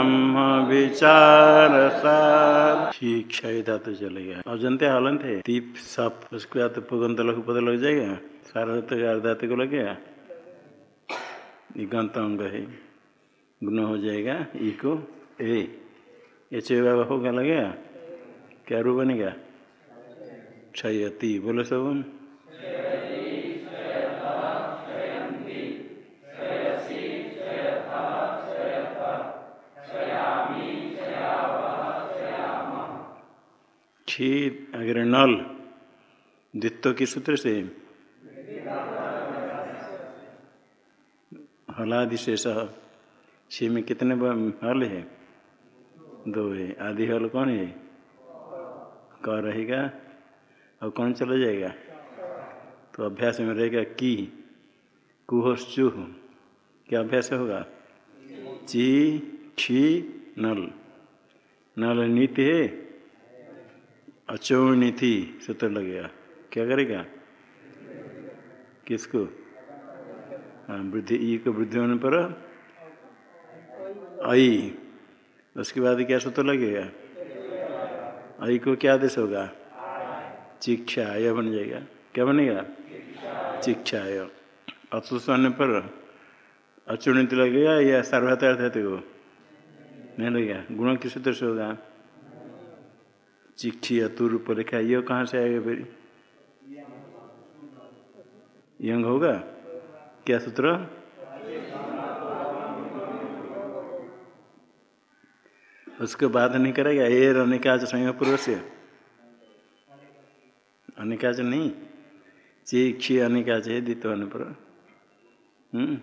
ब्रह्म विचार सार। क्षय था तो चलेगा अजंते हलंत है दीप सप उसके बाद पुगंत लघु पद लग जाएगा सार्वत अर्धात को लगेगा निगंत अंग है। गुण हो जाएगा ई को ए एच होगा लगेगा क्या रू बनेगा क्षयती बोलो सब। छी अगर नल द्वित्व के सूत्र से? हलादि शेष छी में कितने हल है? दो है। आधी हल कौन है? क रहेगा। और कौन चला जाएगा? तो अभ्यास में रहेगा की। कुह चूह क्या अभ्यास होगा? ची, छी, नल। नल नीति है? अचौनी थी, सूत्र लगेगा क्या करेगा? किसको? हाँ वृद्धि, ई को वृद्धि होने पर? आई। उसके बाद क्या सूत्र लगेगा आई को क्या आदेश होगा? चिक्षा आय बन जाएगा। क्या बनेगा? चिक्षा अचुष होने पर अचुणित लगेगा या सार्वधार्थ को? नहीं लगेगा गुण किस सूत्र से होगा। चिट्ठी अतुर रूप लिखा ये कहाँ से आएगा फिर? यंग होगा? क्या सूत्र? उसके बाद नहीं करेगा? एर अनिकाच संयोग पूर्व से। अनिकाज नहीं? चीक्षी अनिकाज है द्वित होने पर हम्म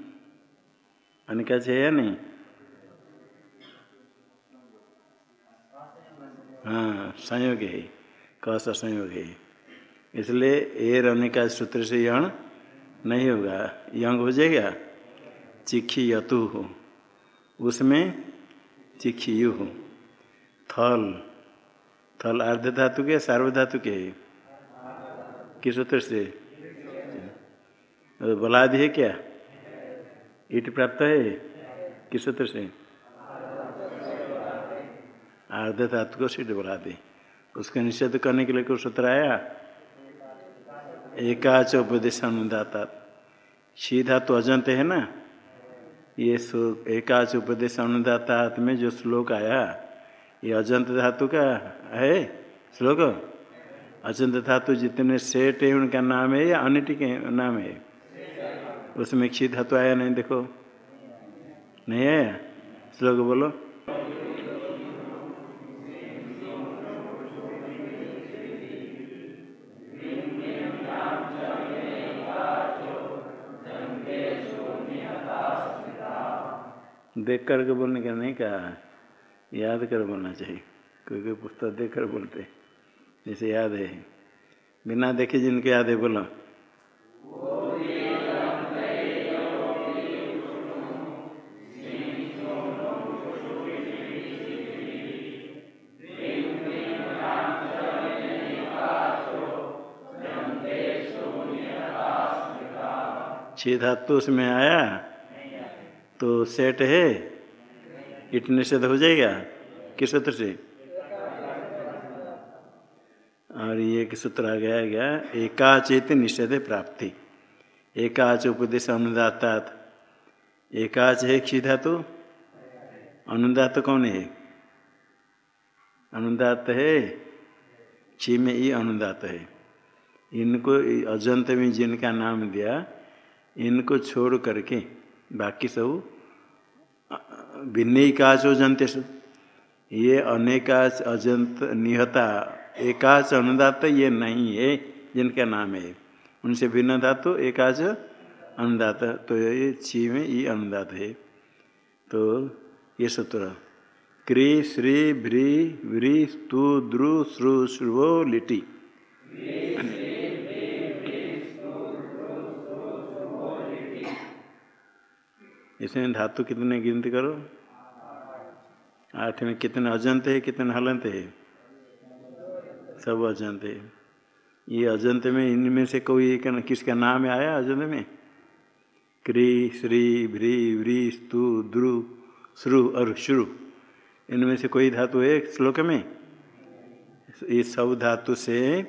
है या नहीं? हाँ संयोग है, कसा संयोग है। इसलिए ए रहने का सूत्र से यण नहीं होगा। यंग हो जाएगा चिखी यतु हो। उसमें चिखी यु हो। थल थल अर्ध धातु के सार्वधातु के। किस सूत्र से? बलादि है क्या? ईट प्राप्त है? किस सूत्र से? आर्ध धातु को सिद्ध बना दे। उसका निषेध करने के लिए कुछ सूत्र आया? एकाच उपदेश अनुदाता शी धातु अजंत है ना? ये एकाच उपदेश अनुदाता में जो श्लोक आया, ये अजंत धातु का है? श्लोक? अजंत धातु जितने सेठ है, उनका नाम है या अन्य के नाम है? उसमें क्षी धातु आया नहीं, देखो। नहीं आया? श्लोक बोलो। देख करके बोलने का नहीं कहा याद कर बोलना चाहिए। कोई पुस्तक देख कर बोलते जैसे याद है। बिना देखे जिनके याद है, बोलो। छह धातु उसमें आया। तो सेट है? इट निषेध हो जाएगा? किस सूत्र से? और ये एक सूत्र आ गया गया, एकाचेत निषेध प्राप्ति। एकाच उपदेश अनुदाता एकाच है क्षी धातु? अनुदात कौन है? अनुदात है? क्षी में ही अनुदात है। इनको, अजंत में जिनका नाम दिया, इनको छोड़ करके बाकी सब भिन्नकाच अजंतेश ये अनेकाच अजंत निहता एकाच अनुदात ये नहीं है, जिनका नाम है। उनसे भिन्न धातु एकाच अनुदात तो ये छी में ये अनुदात है। तो ये सूत्र। क्री, श्री, भ्री, व्री, स्तु, द्रु, श्रु, श्रुवो, लिटी। इसमें धातु कितने गिनती करो? आठ में कितने अजंत है, कितने हलंत है? सब अजंत है। ये अजंत में इनमें से कोई किसका नाम आया अजंत में? क्री, श्री, भ्री, व्री, स्तु, द्रु, श्रु और श्रु। इनमें से कोई धातु है श्लोक में? ये सब धातु से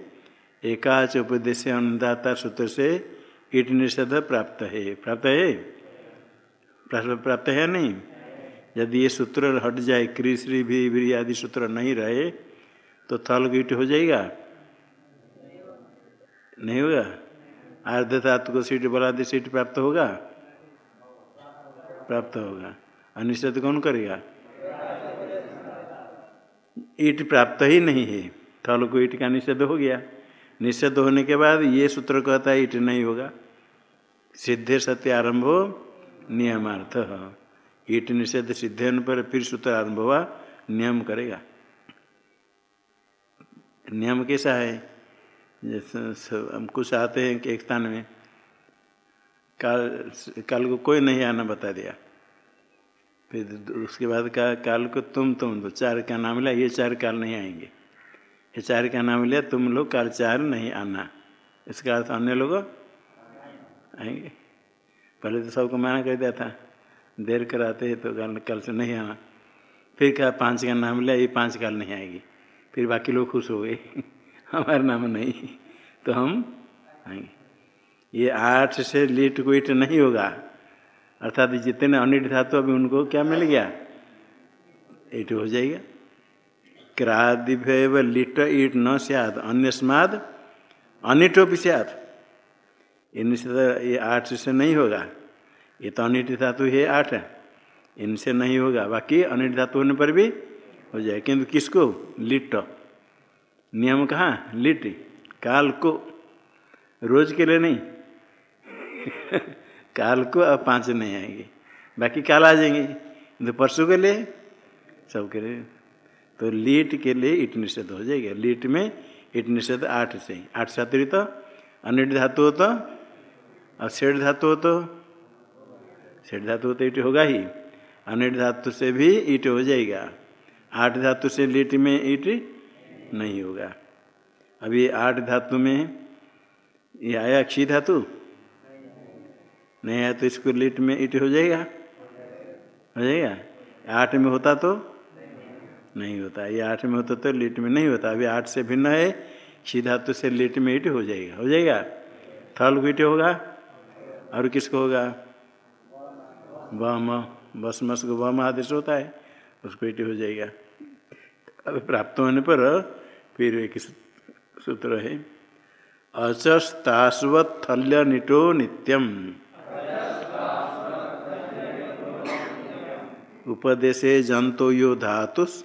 एकाच उपदेश अनुदाता सूत्र से ईट निषेध प्राप्त है। प्राप्त है? प्राप्त है नहीं? यदि ये सूत्र हट जाए क्रीश्री भी भी आदि सूत्र नहीं रहे तो थल ईट हो जाएगा? नहीं होगा? आर्ध धातु को सीट, बलादि सीट प्राप्त होगा? प्राप्त होगा। अनिश्चित कौन करेगा? ईट प्राप्त ही नहीं है। थल को ईट का निषेध हो गया। निषेध होने के बाद ये सूत्र कहता है ईट नहीं होगा। सिद्धे सत्य आरंभ हो। नियमार्थ। ईट निषेध सिद्ध पर फिर सूत्र आरंभ हुआ नियम करेगा। नियम कैसा है? हम कुछ आते हैं कि एक स्थान में, काल काल को कोई नहीं आना बता दिया। फिर उसके बाद कहा काल को तुम तुम दो चार का नाम लिया, ये चार काल नहीं आएँगे। ये चार का नाम लिया, तुम लोग काल चार नहीं आना। इसका अर्थ अन्य लोग आएँगे। पहले तो सबको मना कर दिया था। देर कराते हैं तो काल से नहीं आना। फिर कहा, पाँच का नाम लिया ये पाँच काल नहीं आएगी। फिर बाकी लोग खुश हो गए। हमारा नाम नहीं। तो हम आएँगे। ये आठ से लीट को ईट नहीं होगा। अर्थात जितने अनिट था तो अभी उनको क्या मिल गया? ईट हो जाएगा। क्रादिभ्य लिट ईट न सियाद अन्य स्माद भी सियाद इनसे तो ये आठ से नहीं होगा। ये तो अनिट धातु है आठ। इनसे नहीं होगा। बाकी अनिट धातु होने पर भी हो जाए। किंतु किसको? लिट। नियम कहाँ? लिट। काल को। रोज के लिए नहीं। काल को अब पाँच नहीं आएँगे। बाकी काल आ जाएँगे। तो परसों के लिए? सब के लिए। तो लीट के लिए इट निषेध हो जाएगा। लीट में इट निषेध आठ से। आठ से तो अनिट धातु हो तो और सेठ धातु हो तो? सेठ धातु तो ईट होगा ही। अनिट धातु से भी ईट हो जाएगा। आठ धातु से लीट में ईट नहीं होगा। अभी आठ धातु में ये आया क्षी धातु? नहीं आया तो इसको लीट में ईट हो जाएगा। हो जाएगा? आठ में होता तो? नहीं होता। ये आठ में होता तो लीट में नहीं होता। अभी आठ से भिन्न है। क्षी धातु से लीट में ईट हो जाएगा। हो जाएगा? थल को ईट होगा? और किसको होगा? बम बस मस को बम आदेश होता है, उसको ईट हो जाएगा। अब प्राप्त होने पर फिर एक सूत्र है अचस्तास्वत थल्य निटो नित्यम। उपदेशे जंतो यो धातुस।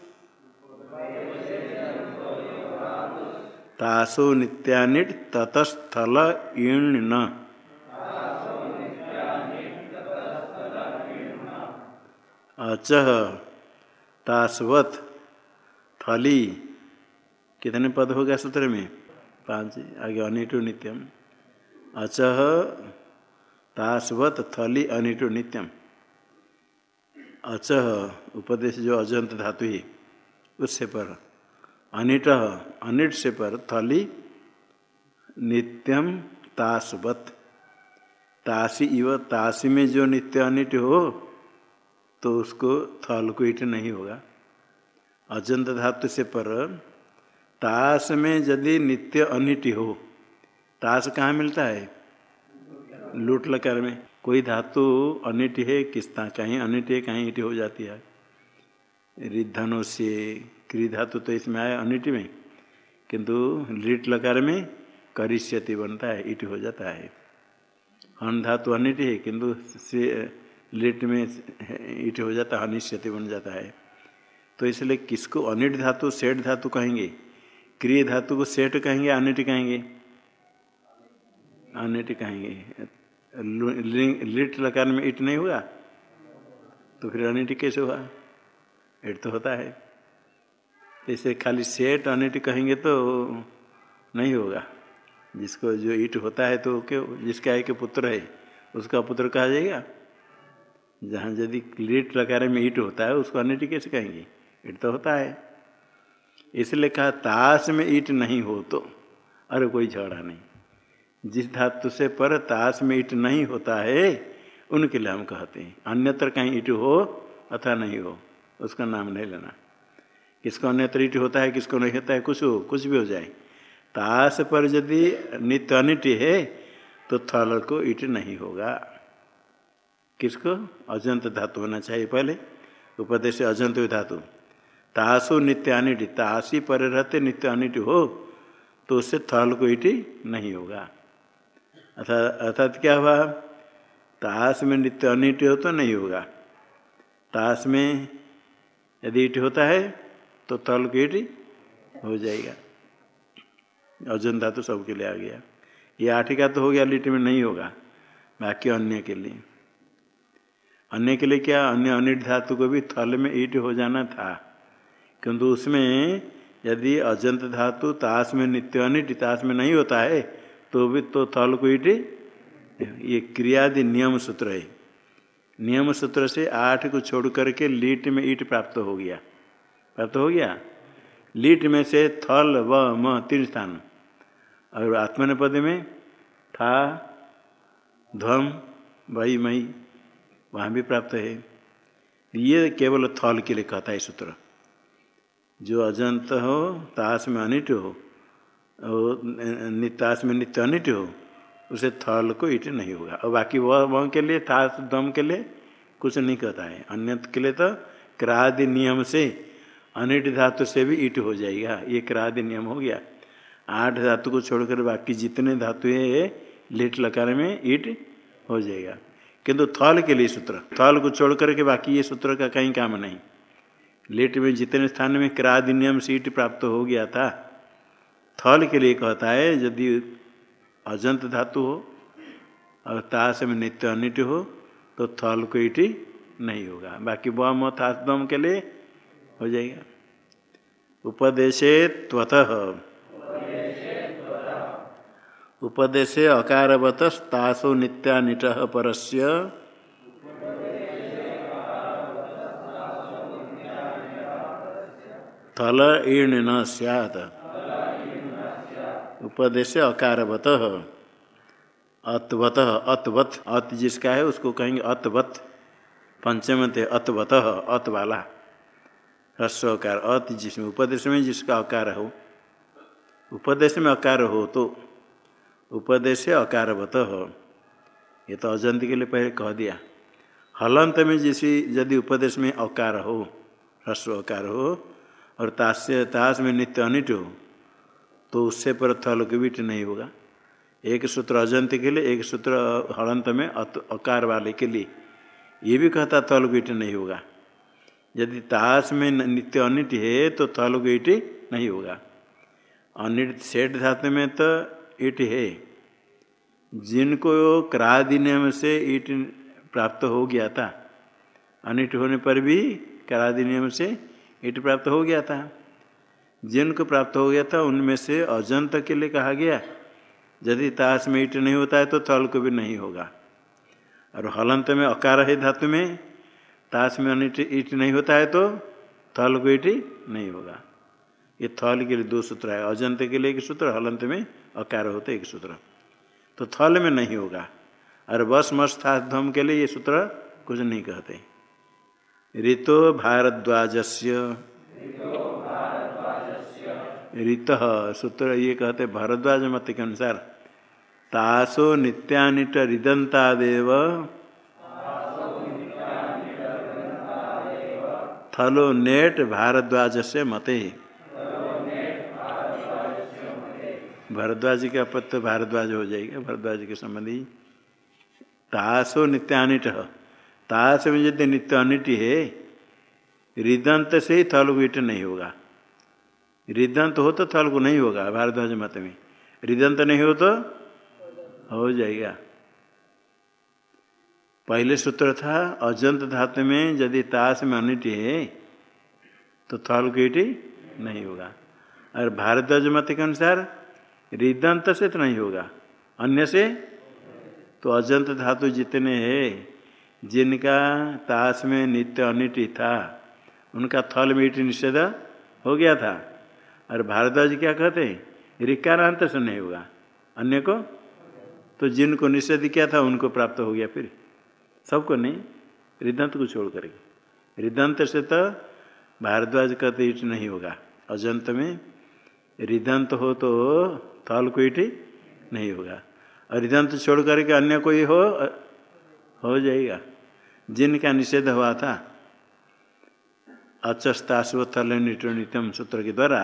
तासो नित्यानिट ततस्थल ईर्ण अचह तासवत थली कितने पद हो गया सूत्र में? पाँच, आगे अनिटु नित्यम। अचह तासवत थली अनिटु नित्यम। अचह उपदेश जो अजंत धातु है, उससे पर। अनिट अनिट से पर थली नित्यम तासवत। तासी इव तासी में जो नित्य अनिट हो तो उसको थल को ईट नहीं होगा। अजंत धातु से पर ताश में यदि नित्य अनिट हो ताश कहाँ मिलता है? लूट लकार में। कोई धातु अनिट है किस कहीं अनिट है, कहीं ईट हो जाती है। रिधनों से क्री धातु तो इसमें आया अनिट में, किंतु लिट लकार में करिष्यति बनता है ईट हो जाता है। हन धातु अनिट है, किंतु से लिट में ईट हो जाता है अनिश्चित बन जाता है। तो इसलिए किसको अनिट धातु सेठ धातु कहेंगे? क्रिय धातु को सेठ कहेंगे, अनिट कहेंगे? अनिट कहेंगे। लिट लकार में ईट नहीं हुआ तो फिर अनिट कैसे हुआ? ईट तो होता है। इसे खाली सेठ अनिट कहेंगे तो नहीं होगा। जिसको जो ईट होता है तो क्यों? जिसका एक पुत्र है, उसका पुत्र कहा जाएगा? जहाँ यदि लीट लगाने में ईट होता है, उसको अनिट कैसे कहेंगे? ईट तो होता है। इसलिए कहा, ताश में ईट नहीं हो तो अरे कोई झगड़ा नहीं। जिस धातु से पर ताश में ईट नहीं होता है, उनके लिए हम कहते हैं। अन्यत्र कहीं ईट हो अथवा नहीं हो, उसका नाम नहीं लेना। किसको अन्यत्र ईट होता है, किसको नहीं होता है, कुछ हो, कुछ भी हो जाए। ताश पर यदि नित्य अनिट है तो थल को ईट नहीं होगा। किसको? अजंत धातु होना चाहिए पहले। उपदेश अजंत धातु। तासु नित्य अनिट ताशी पर रहते नित्य अनिट हो तो उससे थल को ईटी नहीं होगा। अर्थात अर्थात क्या हुआ? ताश में नित्य अनिट हो तो नहीं होगा। ताश में यदि ईट होता है तो थल को ईट हो जाएगा। अर्जुन धातु सबके लिए आ गया। ये आठ का तो हो गया, लिट में नहीं होगा। बाकी अन्य के लिए। अन्य के लिए क्या अन्य अनिट धातु को भी थल में ईट हो जाना था? किंतु उसमें यदि अजंत धातु ताश में नित्य अनिट ताश में नहीं होता है तो भी तो थल को ईट ये क्रियादि नियम सूत्र है। नियम सूत्र से आठ को छोड़ करके लीट में ईट प्राप्त हो गया। प्राप्त हो गया? लीट में से थल, व, म, तीन स्थान। और आत्मनिपद में था ध्वम वही मई वहाँ भी प्राप्त है। ये केवल थल के लिए कहता है सूत्र। जो अजंत हो, ताश में अनिट हो, और ताश में नित्य अनिट हो, उसे थल को ईट नहीं होगा। और बाकी वह वह के लिए, ताश दम के लिए कुछ नहीं कहता है। अन्य के लिए तो क्रादि नियम से अनिट धातु से भी ईट हो जाएगा। ये क्रादि नियम हो गया। आठ धातु को छोड़कर बाकी जितने धातु है लेट लकार में ईट हो जाएगा। किंतु थल के लिए सूत्र। थल को छोड़ करके बाकी ये सूत्र का कहीं काम नहीं। लेट में जितने स्थान में क्रादि नियम से प्राप्त हो गया था, थल के लिए कहता है, यदि अजंत धातु हो और ताश में नित्य अनिट हो तो थल को ईटी नहीं होगा। बाकी बम थादम के लिए हो जाएगा। उपदेशे त्वतः। उपदेशे अकारवत तासो नित्यानिट परस्य। थल ईण न सैत उपदेश अकारवत। अतवत अतवत, अत जिसका है उसको कहेंगे अतवत। पंचम थे अतवत, अत वाला। ह्रस्व अकार अत जिसमें, उपदेश में जिसका अकार हो। उपदेश में अकार हो तो उपदेश अकारवत हो। ये तो अजंत के लिए पहले कह दिया। हलंत में जिस यदि उपदेश में अकार हो, ह्रस्व अकार हो, और ताश ताश में नित्य अनिट हो तो उससे पर थल विट नहीं होगा। एक सूत्र अजंत के लिए, एक सूत्र हलंत में अकार वाले के लिए, ये भी कहता थल विट नहीं होगा। यदि ताश में नित्य अनिट है तो थल ईट नहीं होगा। अनिट सेठ धातु में तो ईट है। जिनको क्रादिनियम से ईट प्राप्त हो गया था। अनिट होने पर भी क्रादिनियम से ईट प्राप्त हो गया था। जिनको प्राप्त हो गया था, उनमें से अजंत के लिए कहा गया। यदि ताश में ईट नहीं होता है तो थल को भी नहीं होगा। और हलंत में अकार है धातु में, ताश में अनिट ईट नहीं होता है तो थल को ईट नहीं होगा। ये थल के लिए दो सूत्र है, अजंत के लिए एक सूत्र, हलंत में अकार होते एक सूत्र। तो थल में नहीं होगा। और बस मस था धम के लिए ये सूत्र कुछ नहीं कहते। ऋतो भारद्वाज ऋत सूत्र ये कहते भारद्वाज मत के अनुसार। तासो नित्यानिट रिदंतादेव थलो नेट भारद्वाज से मते। भरद्वाज के अपत्य भारद्वाज हो जाएगा, भरद्वाज के संबंधी। तासो नित्यानिट ताश में यदि नित्य अनिट है, रिदंत से ही थल ईट नहीं होगा। रिदंत हो तो थल को नहीं होगा भारद्वाज मत में। रिदंत नहीं हो तो हो जाएगा। पहले सूत्र था, अजंत धातु में यदि ताश में अनिट है तो थल ईट नहीं होगा। और भारद्वाज मत के अनुसार रिदंत से तो नहीं होगा, अन्य से? तो अजंत धातु जितने हैं, जिनका ताश में नित्य अनिटी था, उनका थल मीट निषेध हो गया था। और भारद्वाज क्या कहते हैं? रिकारांत से नहीं होगा, अन्य को? तो जिनको निषेध किया था, उनको प्राप्त हो गया फिर। सबको नहीं रिदंत को छोड़ करके रिदंत से तो भारद्वाज कहते ईट नहीं होगा। अजंत में रिदंत हो तो थल को ईट नहीं होगा। और रिदंत छोड़ करके अन्य कोई हो हो जाएगा। जिनका निषेध हुआ था अचस्ताश्व थल नित्यम सूत्र के द्वारा,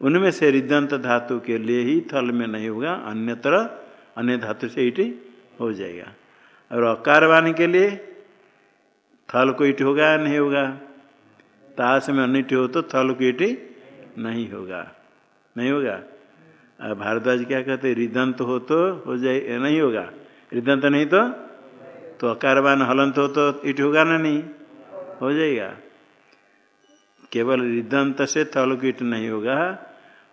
उनमें से रिदंत धातु के लिए ही थल में नहीं होगा, अन्यत्र अन्य धातु से ईट हो जाएगा। और अकारवान के लिए थल को ईट होगा या नहीं होगा। ताश में अनिट हो तो थल को ईट नहीं होगा। नहीं होगा? भारद्वाज क्या कहते, रिदंत हो तो हो जाए नहीं होगा। रिदंत नहीं तो? तो अकारवान हलंत हो तो इट होगा ना नहीं? हो जाएगा। केवल रिदंत से तल ईट नहीं होगा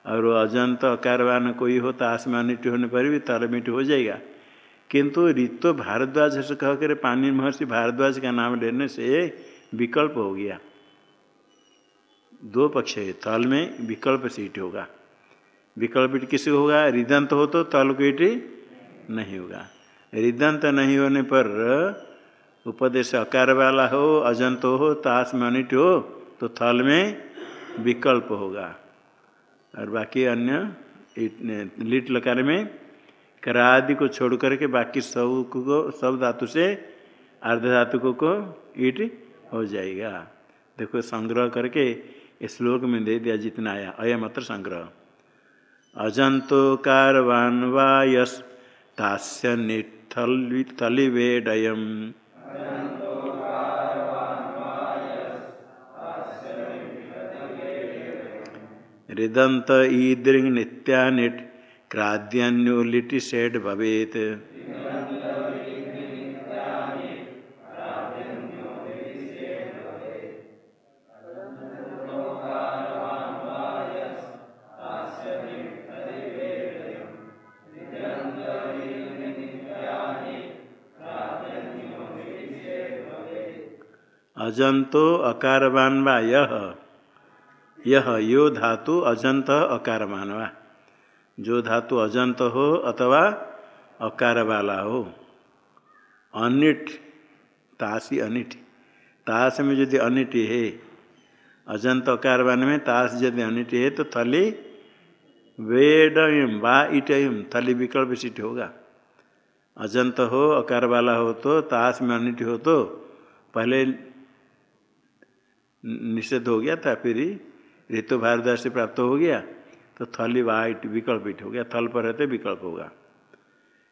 और अजंत अकारवान कोई हो तो आसमान इट होने पर भी तल मीट हो जाएगा। किंतु ऋतु भारद्वाज से कहकर पानी महर्षि भारद्वाज का नाम लेने से विकल्प हो गया। दो पक्ष है, तल में विकल्प से सीट होगा। विकल्प ईट किसी होगा? रिदंत हो तो तल को ईट नहीं होगा। रिदंत नहीं होने पर उपदेश अकार वाला हो, अजंत हो ताश में अनिट हो तो थल में विकल्प होगा। और बाकी अन्य लिट लकार में करादि को छोड़ करके बाकी सबको, सब धातु से अर्ध धातु को ईट हो जाएगा। देखो, संग्रह करके श्लोक में दे दिया जितना आया। अयमत्र संग्रह। अजंतो कारवान वायस तास्य निट थलिवेडयम् हृदंत ईदृंग नित्यानिट क्राद्यान्योलिटि सेड भवेत। अजंतो अकारवान वा यह यह यो धातु अजंत अकारवान वा? जो धातु अजंत हो अथवा अकार वाला हो? अनिट, तासी अनिट। ताश में यदि अनिट है, अजंत अकारवान में ताश यदि अनिट है तो थली वेडयम वा इटयम थली विकल्प सीट होगा। अजंत हो अकार वाला हो तो ताश में अनिट हो तो पहले निषेध हो गया था फिर ऋतु भारद्वाज से प्राप्त हो गया तो थली वाइट विकल्प हो गया, थल पर रहते विकल्प होगा।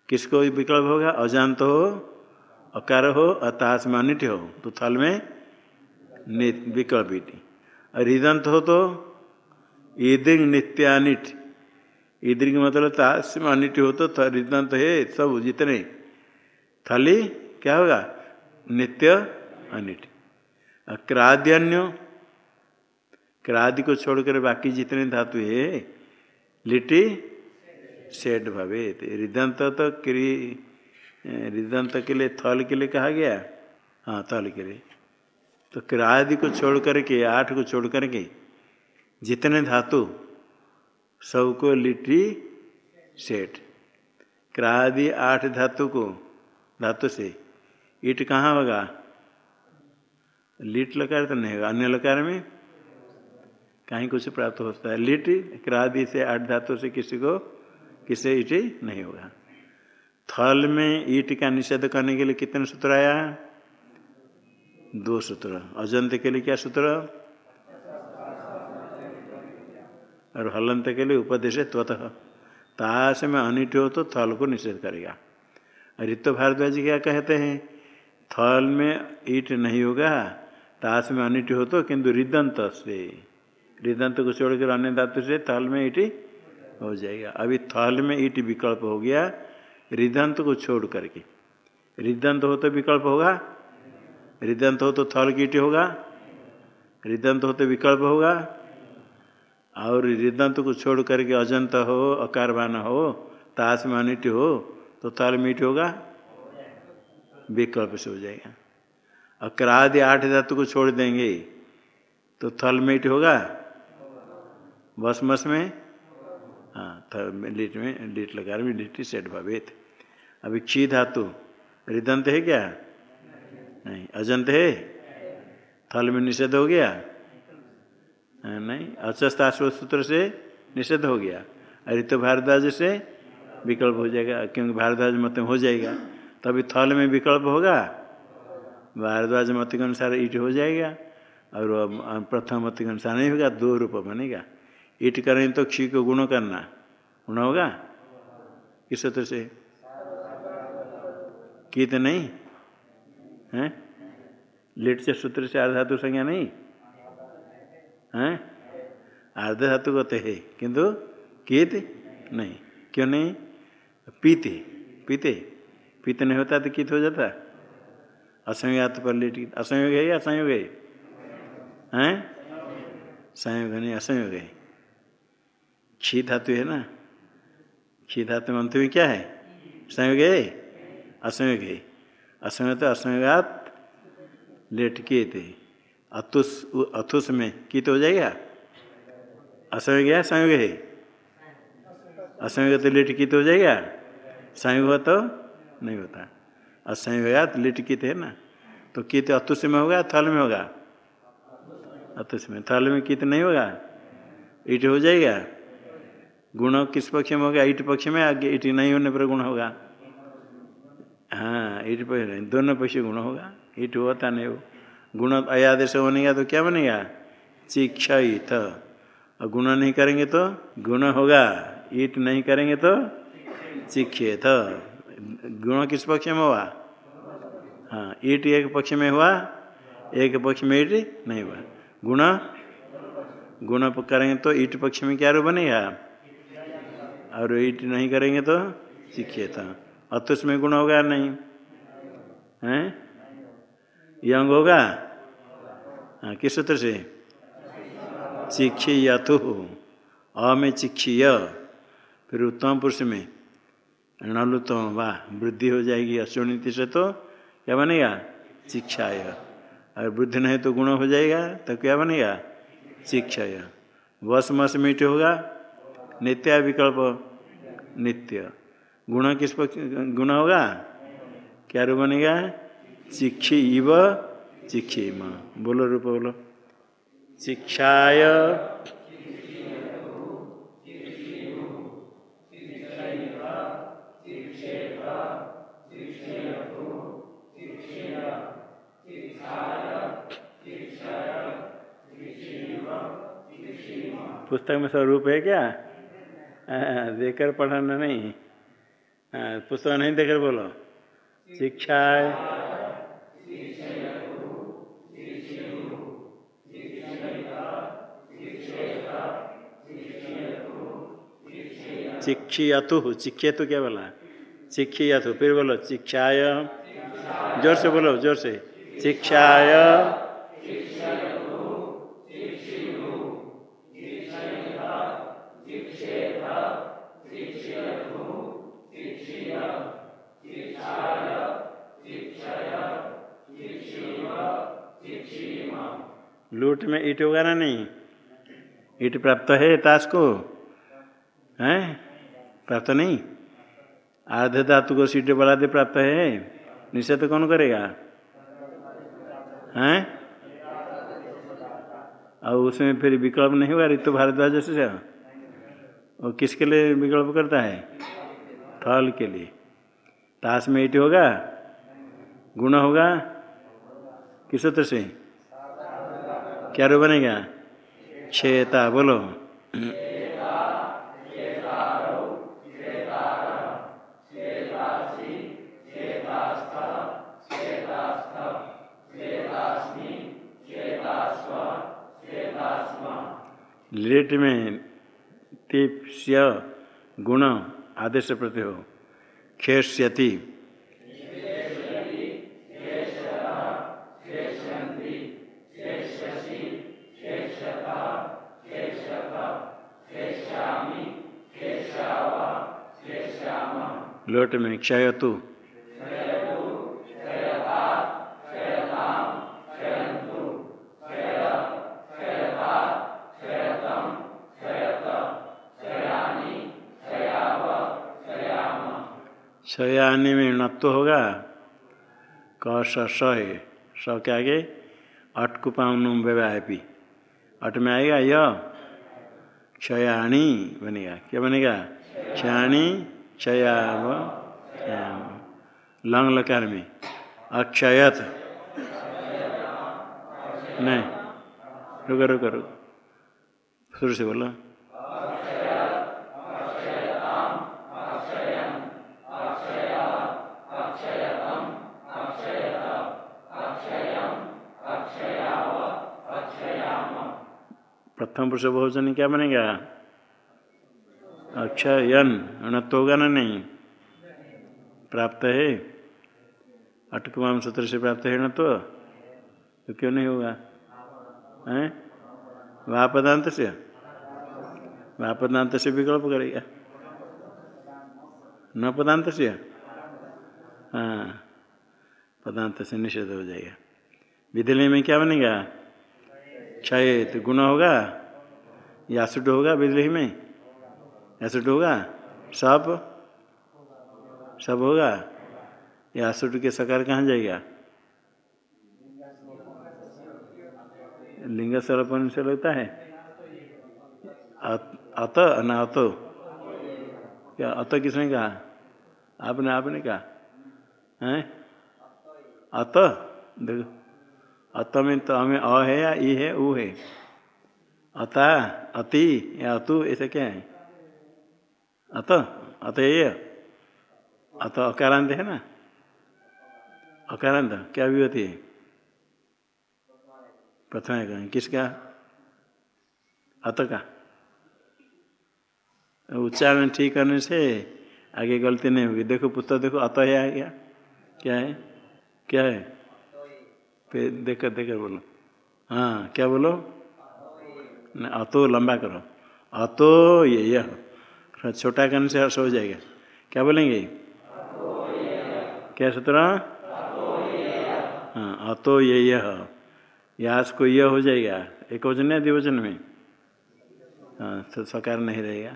किसको विकल्प होगा? अजांत हो, अकार हो अनिट हो तो थल में विकल्प और ईदंत हो तो ईदिंग नित्यानिट ईदिंग मतलब अनिट हो तो ईदंत है, सब जितने। थली क्या होगा? नित्य अनिट क्राद्यन्य। क्रादि को छोड़कर बाकी जितने धातु है, लिटी सेठ भवे रिदंत तो क्री, रिदंत के लिए थल के लिए कहा गया? हाँ थल के लिए। तो क्रादि को छोड़ करके आठ को छोड़ करके जितने धातु, सबको लिटी सेठ क्रादि आठ धातु को, धातु से, ईट कहाँ होगा? लिट लकार तो नहीं होगा अन्य लकार में? कहीं कुछ प्राप्त होता है। लिट क्रादि से, आठ धातु से किसी को, किसे ईट नहीं होगा। थल में ईट का निषेध करने के लिए कितने सूत्र आया? दो सूत्र। अजंत के लिए क्या सूत्र? और हलंत के लिए उपदेश त्वतः। ताश में अनिट हो तो थल को निषेध करेगा। ऋतु भारद्वाज क्या कहते हैं? थल में ईट नहीं होगा ताश में अनिट हो तो किंतु रिदंत से रिदंत को छोड़कर अन्य धातु से थल में ईट हो जाएगा। अभी थल में ईट विकल्प हो गया रिदंत को छोड़ करके। रिदंत हो तो विकल्प होगा रिदंत हो तो थल की ईट होगा रिदंत हो तो विकल्प होगा, और रिदंत को छोड़ करके अजंत हो, अकारवान हो ताश में अनिट हो तो थल मीट होगा, विकल्प से हो जाएगा। अक्रादि आठ धातु को छोड़ देंगे तो थल मीट होगा? बस मस में? हाँ लिट में लीट में, लीट लगा में लिट्टी सेट भवेत। अभी क्षी धातु रिदंत है क्या? नहीं। अजंत है? थल में निषेध हो गया? नहीं। अचस्ता सूत्र से निषेध हो गया। ऋतु भारद्वाज से विकल्प हो जाएगा। क्योंकि भारद्वाज मत हो जाएगा। तभी थल में विकल्प होगा? भारद्वाज मत के अनुसार ईट हो जाएगा, और प्रथम मत के अनुसार नहीं होगा, दो रूप बनेगा। ईट करें तो क्षी को गुण करना। गुण होगा? किस सूत्र से? की तो नहीं? है? लिट से सूत्र से अर्ध धातु संज्ञा नहीं? है? अर्ध धातु कहते है, किंतु कीत नहीं। क्यों नहीं? पीते पीते। पीते नहीं होता तो कित हो जाता। असंयोग पर लिट असंयोग है या असंयोग है? हैं? संयोग नहीं, असंयोग है। क्षी धातु है ना? क्षी धातु अंत में क्या है? संयोग है? असंयोग है। असंयोग तो असंयोगात लेट किए थे। अतुस अथुस में कित हो जाएगा? असंयोग है संयोग है? असंयोग तो लेट कित हो जाएगा? संयोग हो तो नहीं होता। असंयोग तो लिट कित है ना? तो कित अतुष में होगा, थल में होगा? अतुष में थल में कित नहीं होगा? ईट हो जाएगा। गुण किस पक्ष में होगा? ईट पक्ष में, आगे ईट नहीं होने पर गुण होगा? हाँ ईट पक्ष नहीं, दोनों पक्ष गुण होगा। ईट होता नहीं हो। गुण अयादेश बनेगा तो क्या बनेगा? चिक्षित और गुण नहीं करेंगे तो गुण होगा। ईट नहीं करेंगे तो चिक्षित गुण किस पक्ष में हुआ? हाँ ईट एक पक्ष में हुआ, एक पक्ष में ईट नहीं हुआ। गुण गुण करेंगे तो ईट पक्ष में क्या रूप बनेगा? और ईट नहीं करेंगे तो चिक्षित अतुष में गुण होगा नहीं? हैं? यंग होगा? हाँ किस सूत्र से? चिक्षी यथु अ में चिक्षीय। फिर उत्तम पुरुष में। णलुतम वाह, वृद्धि हो जाएगी अश्वनीति से तो क्या बनेगा? शिक्षाय। और वृद्धि नहीं तो गुण हो जाएगा तो क्या बनेगा? शिक्षाय। वस मस मीठ होगा, नित्य विकल्प, नित्य। गुण किस पर गुण होगा? क्या रूप बनेगा? शिक्षी इव, शिक्षी बोलो रूप बोलो। शिक्षाय। पुस्तक में स्वरूप है क्या? देखकर पढ़ाना नहीं। पुस्तक नहीं देखकर बोलो। शिक्षा शिक्षियतु शिक्षेतु क्या बोला? शिक्षियतु, फिर बोलो, शिक्षाय। ज़ोर से बोलो, ज़ोर से। शिक्षाय। लूट में ईट होगा ना नहीं। ईट प्राप्त है ताश को? है? प्राप्त नहीं? आधे धातु को सीट बढ़ा दे प्राप्त है। निषेध कौन करेगा? हैं? और उसमें फिर विकल्प नहीं हुआ ऋतु भारद्वाज से वो किसके लिए विकल्प करता है? थल के लिए। ताश में ईट होगा? गुण होगा? किस सूत्र से? क्या रो बनेगा? छेता बोलो। लेट में तीप्य गुण आदेश प्रति हो खेष्यति लोट में क्षय तू शयानी में नत्व होगा। क स है स के आगे अटकुपाउनुम व्यवायपी। अट में आएगा य। क्षयाणी बनेगा। क्या बनेगा? क्षयाणी क्षयाम लंग लकार में अक्षयत नहीं रुको रुको रुको शुरू से बोलो प्रथम पुरुष भोजन क्या बनेगा? अक्षयन अनत्व होगा ना नहीं। प्राप्त है? अटकुमाम सूत्र से प्राप्त है न तो, क्यों नहीं होगा? हैं? वह पदांत से? वह पदांत से विकल्प करेगा। न पदांत से? हाँ पदांत से निषेध हो जाएगा। विद्यालय में क्या बनेगा? क्षय तो गुण होगा? या सुट होगा बिजली में? यासुट होगा सब? सब होगा? या सुट के सकार कहाँ जाएगा? लिंग सरपन से लगता है। अत न अतो क्या अत किसने कहा? आपने आपने कहा? हैं? अत, देखो। अत में तो हमें अ है या ई है ऊ है। अता, अति या अतु ऐसा क्या है? अत अत अत अकारांत है ना? अकारांत, क्या होती है प्रथम किसका? अत का। उच्चारण ठीक करने से आगे गलती नहीं होगी। देखो पुस्तक, देखो अत है आ गया क्या है? क्या है? फिर देख देकर बोलो। हाँ क्या बोलो? अतो लंबा करो। अतो ये यह छोटा करने से अर्थ हो जाएगा। क्या बोलेंगे? क्या सूत्र? हाँ अतो ये यह यास को यह हो जाएगा। एक वचन या द्विवचन में? हाँ तो सकार नहीं रहेगा।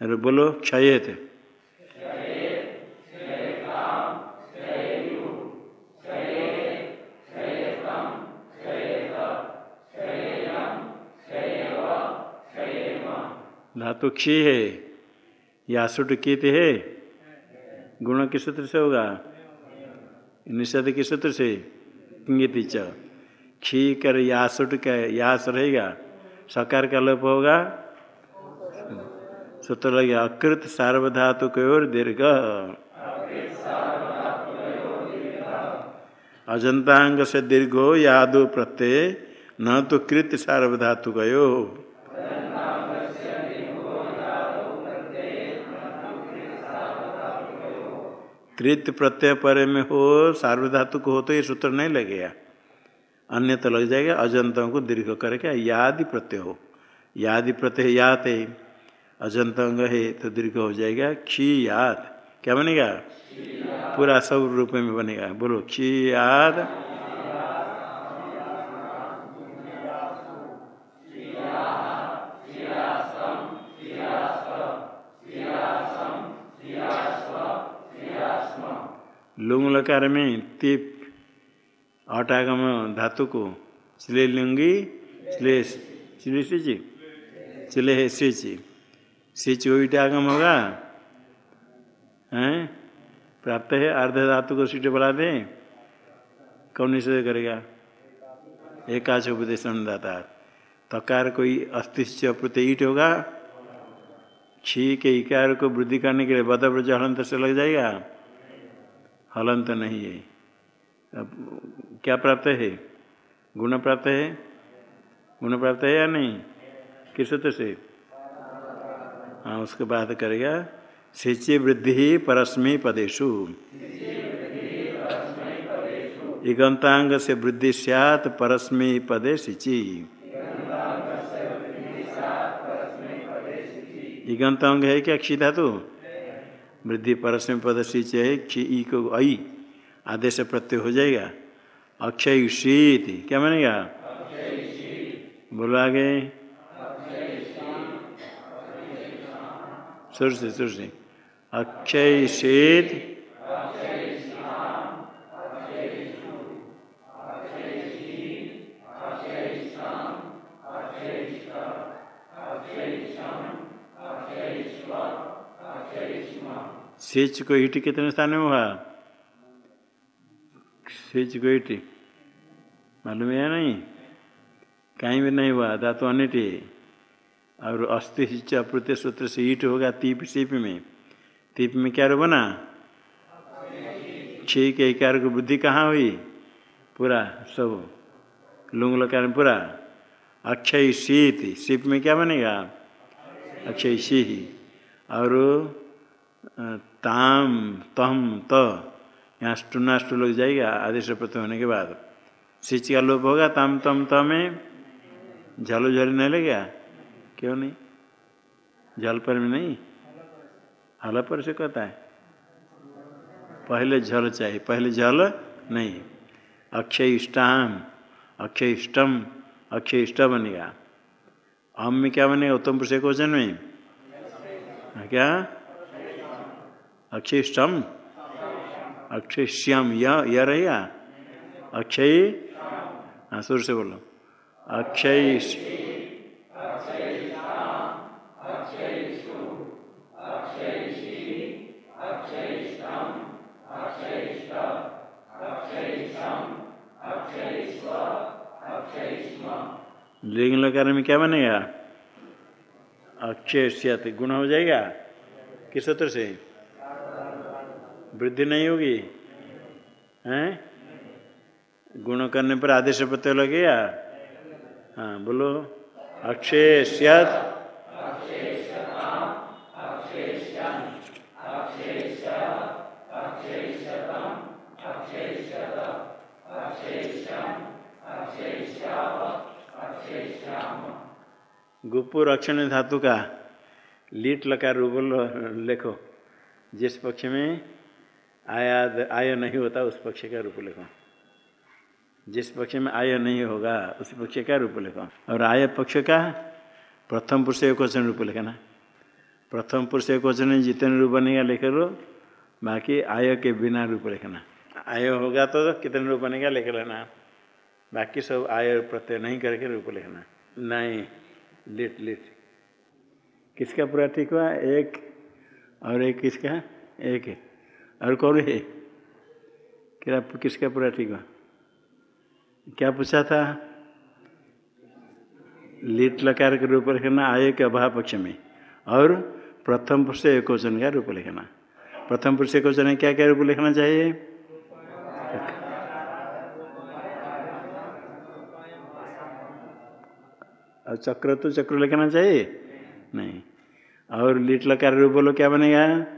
अरे बोलो क्षय थे धातु क्षी है या सुट कित है? गुण किस सूत्र से होगा? निषेध किस सूत्र से? च। क्षी कर यासुट का यास रहेगा। सकार का लोप होगा? सूत्र लगे, अकृत सार्वधातु कयोर दीर्घ। अजंतांग से दीर्घो यादो प्रत्यय, न तो कृत सार्वधातु गयो कृत प्रत्यय पर में हो, सार्वधातुक हो तो ये सूत्र नहीं लगेगा। अन्य तो लग जाएगा, अजंतों को दीर्घ करके यादि प्रत्यय हो। यादि प्रत्यय याद है, अजंत अंग है तो दीर्घ हो जाएगा क्षी याद क्या बनेगा? पूरा सब रूप में बनेगा। बोलो क्षी याद लकार में तिप अटागम धातु को चिले लुंगी चिले सिची चिले है सिची सिच ईटागम होगा? हैं? प्राप्त है? अर्ध धातु को सीट बढ़ा दें। कौन निषेध करेगा? एकाच उपदेश दाता। तकार कोई अस्तिश्च प्रत्यय ईट होगा? छी के इकार को वृद्धि करने के लिए बदब्रज हलंत से लग जाएगा। हलंत नहीं है। अब क्या प्राप्त है? गुण प्राप्त है? गुण प्राप्त है या नहीं? किस सूत्र से? हाँ उसके बाद करेगा सिचि वृद्धि परस्मी पदेशु इगंतांग से वृद्धि सैत परस्मी पदे सिचि इगंतांग है क्या? क्षी धातु वृद्धि परस्मी पद सिच है ई को आई, आदेश प्रत्यय हो जाएगा। अक्षय शीत, क्या मानेगा? बोलो आगे। सुर से सुर से। अक्षय शीत सिच को ईट कितने स्थान में हुआ? सिच को हिट मालूम है नहीं? कहीं भी नहीं हुआ, धातु अनिट और अस्थि अप्रत्य सूत्र से ईट होगा तीप, सीप में। तीप में क्या बना? छी के इकार को बुद्धि कहाँ हुई? पूरा, सब लुंग लकार में पूरा। अक्षय शीत, सीप में क्या बनेगा? अक्षय सी और ताम तम त। यहाँ स्टूनाष्टु लग जाएगा आदेश प्रत्यय होने के बाद। सिच का लोप होगा तम तम त झलो झल नहीं लगेगा? क्यों नहीं? झल पर में नहीं? हल पर से कहता है। पहले झल चाहिए पहले झल नहीं। अक्षय इष्टाम अक्षय इष्टम अक्षय इष्ट बनेगा। अम में क्या बनेगा? उत्तम पुरुष क्वेश्चन में? हाँ, क्या? अक्षय इष्टम अक्षय श्याम यह रहेगा अक्षय? हाँ सुर से बोलो। अक्षय लिंग लकार में क्या बनेगा? अक्षय गुण हो जाएगा? किस सूत्र से? वृद्धि नहीं होगी? हैं? गुण करने पर आदेश पत्र लगेगा? हाँ बोलो। अक्षय सियात गुपुर अक्षण धातु का लीट लकार रूप लेखो। जिस पक्ष में आया आय नहीं होता, उस पक्ष का रूप लिखो। जिस पक्ष में आय नहीं होगा, उस पक्ष का रूप लिखो। और आय पक्ष का, प्रथम पुरुष एक वचन रूप लिखना। प्रथम पुरुष एक वचन जितने रूप बनेगा, लिख लो। बाकी आय के बिना रूप लिखना। आय होगा तो कितने रूप बनेगा, लिख लेना। बाकी सब आय प्रत्यय नहीं करके रूप लिखना। नहीं, लिट लिट। किसका पूरा ठीक हुआ? एक। और एक किसका? एक है। और कौन है? क्या किसका पूरा ठीक हुआ क्या पूछा था? लिट लकार के रूप लिखना, आय के अभाव पक्ष में। और प्रथम पुरुष एक वचन का रूप लिखना। प्रथम पुरुष एक वचन क्या क्या रूप लिखना चाहिए? और चक्र तो चक्र लिखना चाहिए? नहीं। और लिट लकार रूप बोलो, क्या बनेगा?